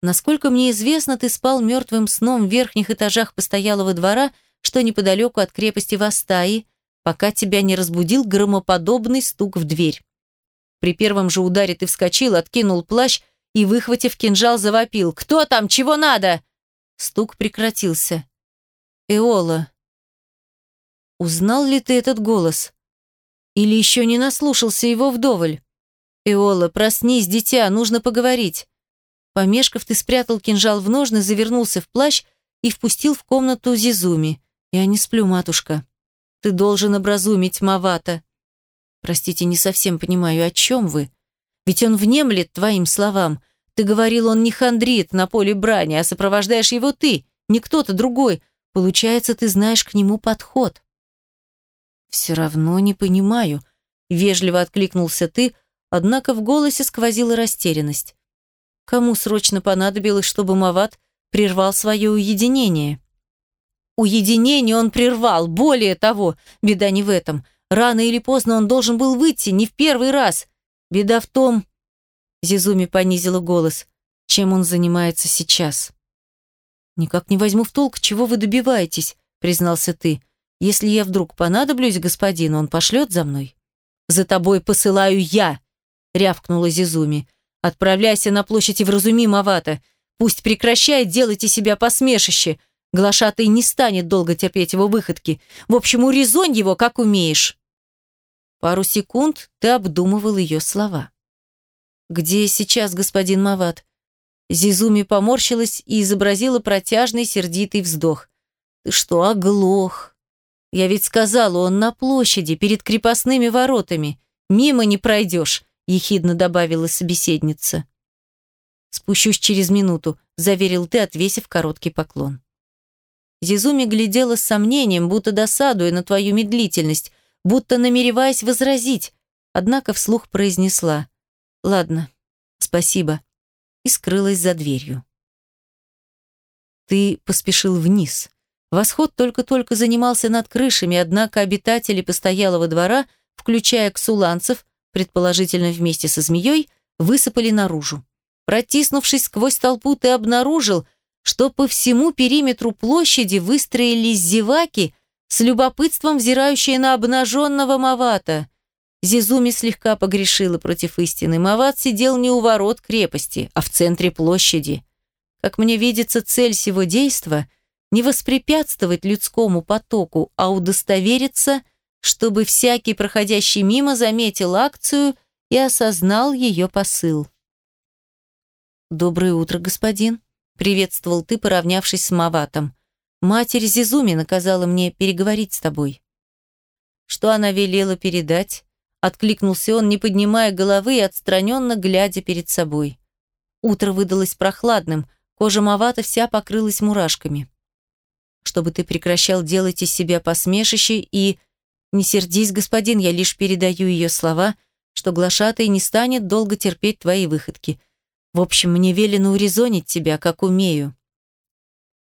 Насколько мне известно, ты спал мертвым сном в верхних этажах постоялого двора, что неподалеку от крепости Вастаи, пока тебя не разбудил громоподобный стук в дверь. При первом же ударе ты вскочил, откинул плащ и, выхватив кинжал, завопил. «Кто там? Чего надо?» Стук прекратился. «Эола, узнал ли ты этот голос? Или еще не наслушался его вдоволь? Эола, проснись, дитя, нужно поговорить». Помешков, ты спрятал кинжал в ножны, завернулся в плащ и впустил в комнату Зизуми. «Я не сплю, матушка. Ты должен образумить Мавата». «Простите, не совсем понимаю, о чем вы? Ведь он внемлет твоим словам. Ты говорил, он не хандрит на поле брани, а сопровождаешь его ты, не кто-то другой. Получается, ты знаешь к нему подход». «Все равно не понимаю», — вежливо откликнулся ты, однако в голосе сквозила растерянность. Кому срочно понадобилось, чтобы Мават прервал свое уединение? Уединение он прервал, более того, беда не в этом. Рано или поздно он должен был выйти, не в первый раз. Беда в том, Зизуми понизила голос, чем он занимается сейчас. «Никак не возьму в толк, чего вы добиваетесь», признался ты. «Если я вдруг понадоблюсь господину, он пошлет за мной». «За тобой посылаю я», рявкнула Зизуми. Отправляйся на площадь и вразуми Мавата. Пусть прекращает делать из себя посмешище. Глашатый не станет долго терпеть его выходки. В общем, урезонь его, как умеешь. Пару секунд ты обдумывал ее слова. «Где сейчас господин Мават?» Зизуми поморщилась и изобразила протяжный сердитый вздох. «Ты что, оглох? Я ведь сказала, он на площади, перед крепостными воротами. Мимо не пройдешь ехидно добавила собеседница. «Спущусь через минуту», – заверил ты, отвесив короткий поклон. Зизуми глядела с сомнением, будто досадуя на твою медлительность, будто намереваясь возразить, однако вслух произнесла «Ладно, спасибо», и скрылась за дверью. Ты поспешил вниз. Восход только-только занимался над крышами, однако обитатели постоялого двора, включая ксуланцев, предположительно вместе со змеей, высыпали наружу. Протиснувшись сквозь толпу, ты обнаружил, что по всему периметру площади выстроились зеваки, с любопытством взирающие на обнаженного Мавата. Зизуми слегка погрешила против истины. Мават сидел не у ворот крепости, а в центре площади. Как мне видится, цель сего действа – не воспрепятствовать людскому потоку, а удостовериться – чтобы всякий, проходящий мимо, заметил акцию и осознал ее посыл. «Доброе утро, господин», — приветствовал ты, поравнявшись с Маватом. «Матерь Зизуми наказала мне переговорить с тобой». «Что она велела передать?» — откликнулся он, не поднимая головы и отстраненно глядя перед собой. Утро выдалось прохладным, кожа Мавата вся покрылась мурашками. «Чтобы ты прекращал делать из себя посмешище и не сердись, господин, я лишь передаю ее слова, что глашатай не станет долго терпеть твои выходки. В общем, мне велено урезонить тебя, как умею.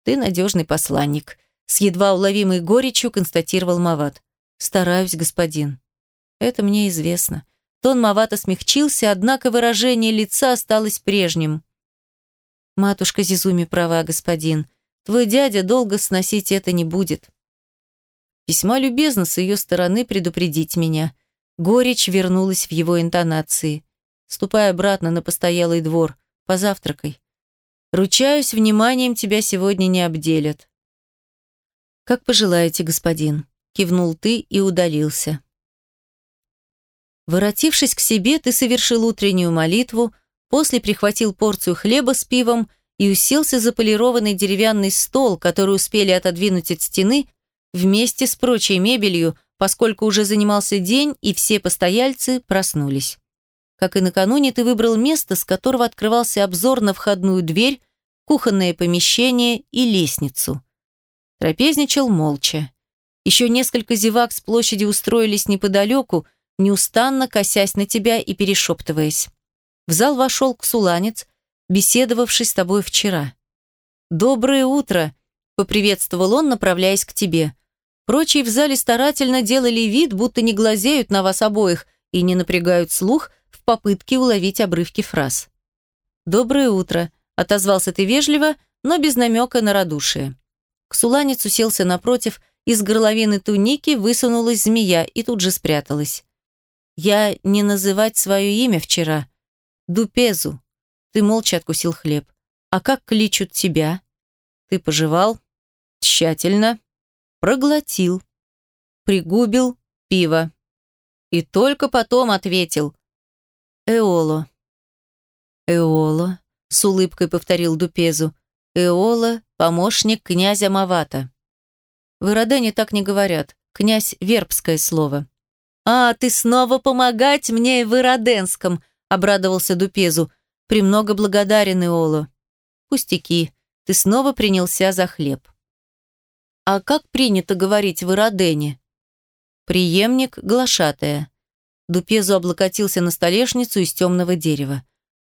Ты надежный посланник, с едва уловимой горечью констатировал Мават. Стараюсь, господин. Это мне известно. Тон Мавата смягчился, однако выражение лица осталось прежним. Матушка Зизуми права, господин. Твой дядя долго сносить это не будет. Весьма любезно с ее стороны предупредить меня. Горечь вернулась в его интонации. Ступай обратно на постоялый двор. Позавтракай. Ручаюсь, вниманием тебя сегодня не обделят. Как пожелаете, господин. Кивнул ты и удалился. Воротившись к себе, ты совершил утреннюю молитву, после прихватил порцию хлеба с пивом и уселся за полированный деревянный стол, который успели отодвинуть от стены, вместе с прочей мебелью, поскольку уже занимался день и все постояльцы проснулись. Как и накануне, ты выбрал место, с которого открывался обзор на входную дверь, кухонное помещение и лестницу. Трапезничал молча. Еще несколько зевак с площади устроились неподалеку, неустанно косясь на тебя и перешептываясь. В зал вошел ксуланец, беседовавший с тобой вчера. «Доброе утро!» — поприветствовал он, направляясь к тебе. Прочие в зале старательно делали вид, будто не глазеют на вас обоих и не напрягают слух в попытке уловить обрывки фраз. «Доброе утро», отозвался ты вежливо, но без намека на радушие. Ксуланец уселся напротив, из горловины туники высунулась змея и тут же спряталась. «Я не называть свое имя вчера. Дупезу». Ты молча откусил хлеб. «А как кличут тебя?» Ты пожевал? Тщательно. Проглотил. Пригубил пиво. И только потом ответил. «Эоло». «Эоло», — с улыбкой повторил Дупезу. «Эоло — помощник князя Мавата». В Иродене так не говорят. Князь — вербское слово. «А, ты снова помогать мне в Ироденском», — обрадовался Дупезу. «Премного благодарен, Эоло». «Пустяки. Ты снова принялся за хлеб». «А как принято говорить в Иродене?» «Приемник глашатая». Дупезу облокотился на столешницу из темного дерева.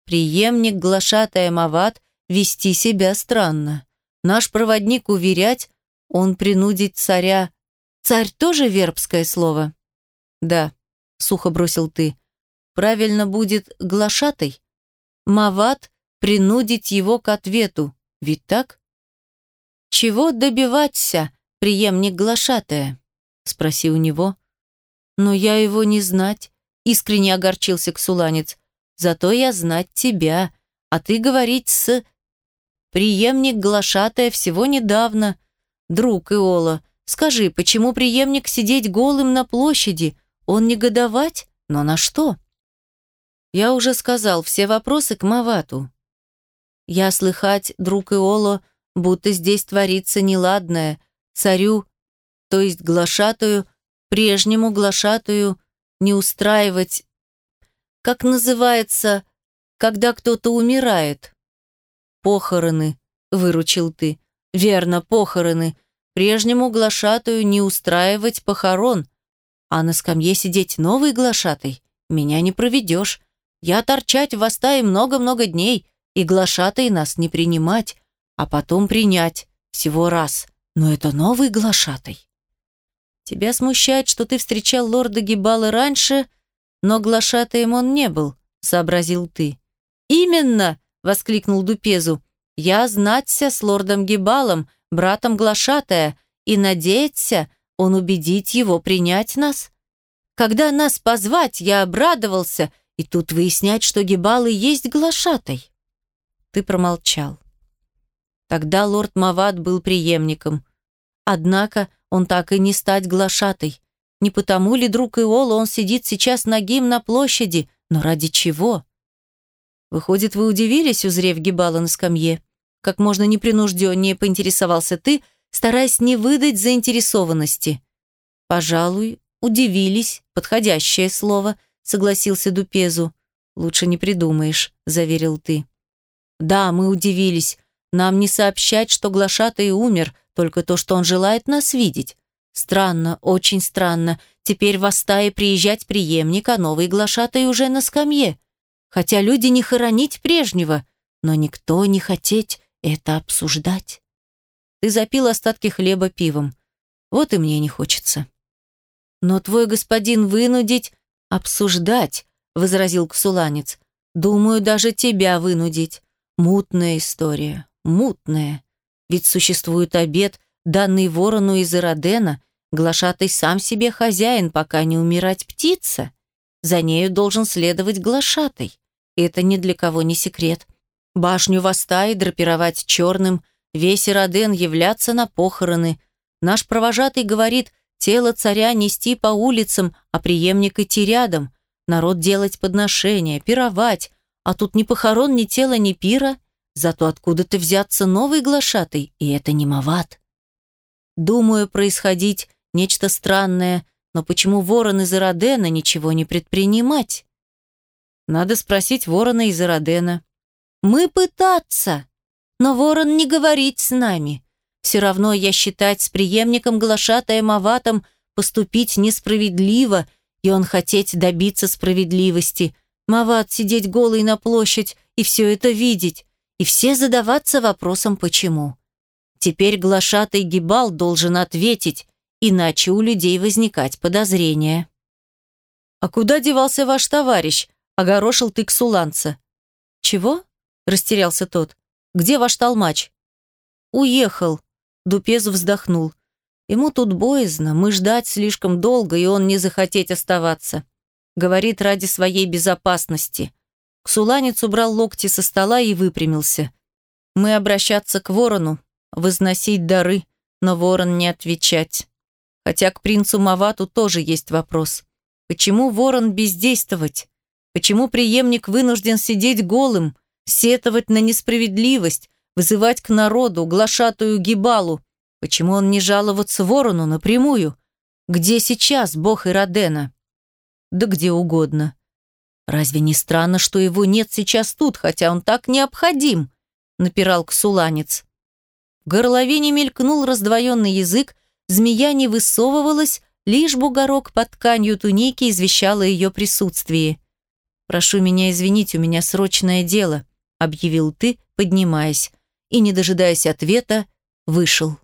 «Приемник глашатая Мават вести себя странно. Наш проводник уверять, он принудит царя... Царь тоже вербское слово? Да, сухо бросил ты. Правильно будет глашатай. Мават принудить его к ответу. Ведь так? Чего добиваться, преемник глашатая? Спроси у него. Но я его не знать, искренне огорчился Ксуланец. Зато я знать тебя, а ты говорить с... Приемник глашатая всего недавно, «Друг Иола, скажи, почему преемник сидеть голым на площади? Он негодовать? Но на что?» «Я уже сказал, все вопросы к Мавату». «Я слыхать, друг Иоло, будто здесь творится неладное. Царю, то есть глашатую, прежнему глашатую, не устраивать... Как называется, когда кто-то умирает?» «Похороны», — выручил ты. Верно, похороны. Прежнему глашатую не устраивать похорон. А на скамье сидеть новый глашатай. Меня не проведешь. Я торчать в Астае много-много дней, и глашатай нас не принимать, а потом принять. Всего раз. Но это новый глашатай. Тебя смущает, что ты встречал лорда Гибала раньше, но глашатаем он не был, сообразил ты. Именно, воскликнул Дупезу. Я знаться с лордом Гибалом, братом Глашатая, и надеяться, он убедить его принять нас. Когда нас позвать, я обрадовался, и тут выяснять, что Гибал и есть Глашатай. Ты промолчал. Тогда лорд Мават был преемником. Однако он так и не стать Глашатой. Не потому ли, друг Иола, он сидит сейчас нагим на площади, но ради чего? Выходит, вы удивились, узрев Гибала на скамье? Как можно непринужденнее поинтересовался ты, стараясь не выдать заинтересованности. Пожалуй, удивились, подходящее слово, согласился Дупезу. Лучше не придумаешь, заверил ты. Да, мы удивились. Нам не сообщать, что глашатый умер, только то, что он желает нас видеть. Странно, очень странно. Теперь в стае приезжать преемник, а новый глашатай уже на скамье. Хотя люди не хоронить прежнего, но никто не хотеть это обсуждать. Ты запил остатки хлеба пивом. Вот и мне не хочется. Но твой господин вынудить обсуждать, возразил Ксуланец. Думаю, даже тебя вынудить. Мутная история, мутная. Ведь существует обед, данный ворону из Иродена, глашатый сам себе хозяин, пока не умирать птица. За нею должен следовать глашатай. Это ни для кого не секрет. Башню Вастаи драпировать черным, весь Ироден являться на похороны. Наш провожатый говорит, тело царя нести по улицам, а преемник идти рядом. Народ делать подношения, пировать. А тут ни похорон, ни тела, ни пира. Зато откуда-то взяться новый глашатый, и это не мават. Думаю, происходить нечто странное, но почему ворон из Иродена ничего не предпринимать? Надо спросить ворона из Иродена. Мы пытаться. Но ворон не говорить с нами. Все равно я считать с преемником глашатаем Аватом поступить несправедливо, и он хотеть добиться справедливости. Мават сидеть голый на площадь и все это видеть, и все задаваться вопросом «почему?». Теперь глашатый Гибал должен ответить, иначе у людей возникать подозрения. «А куда девался ваш товарищ?» – огорошил ты ксуланца. «Чего?» растерялся тот. Где ваш толмач?» «Уехал», — Дупезу вздохнул. «Ему тут боязно, мы ждать слишком долго, и он не захотеть оставаться. Говорит, ради своей безопасности». Ксуланец убрал локти со стола и выпрямился. «Мы обращаться к ворону, возносить дары, но ворон не отвечать. Хотя к принцу Мавату тоже есть вопрос. Почему ворон бездействовать? Почему преемник вынужден сидеть голым, сетовать на несправедливость, вызывать к народу глашатую гибалу? Почему он не жаловаться ворону напрямую? Где сейчас бог Иродена? Да где угодно. Разве не странно, что его нет сейчас тут, хотя он так необходим? Напирал ксуланец. В горловине мелькнул раздвоенный язык, змея не высовывалась, лишь бугорок под тканью туники извещала ее присутствии. «Прошу меня извинить, у меня срочное дело», — объявил ты, поднимаясь, и, не дожидаясь ответа, вышел.